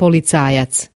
policajac.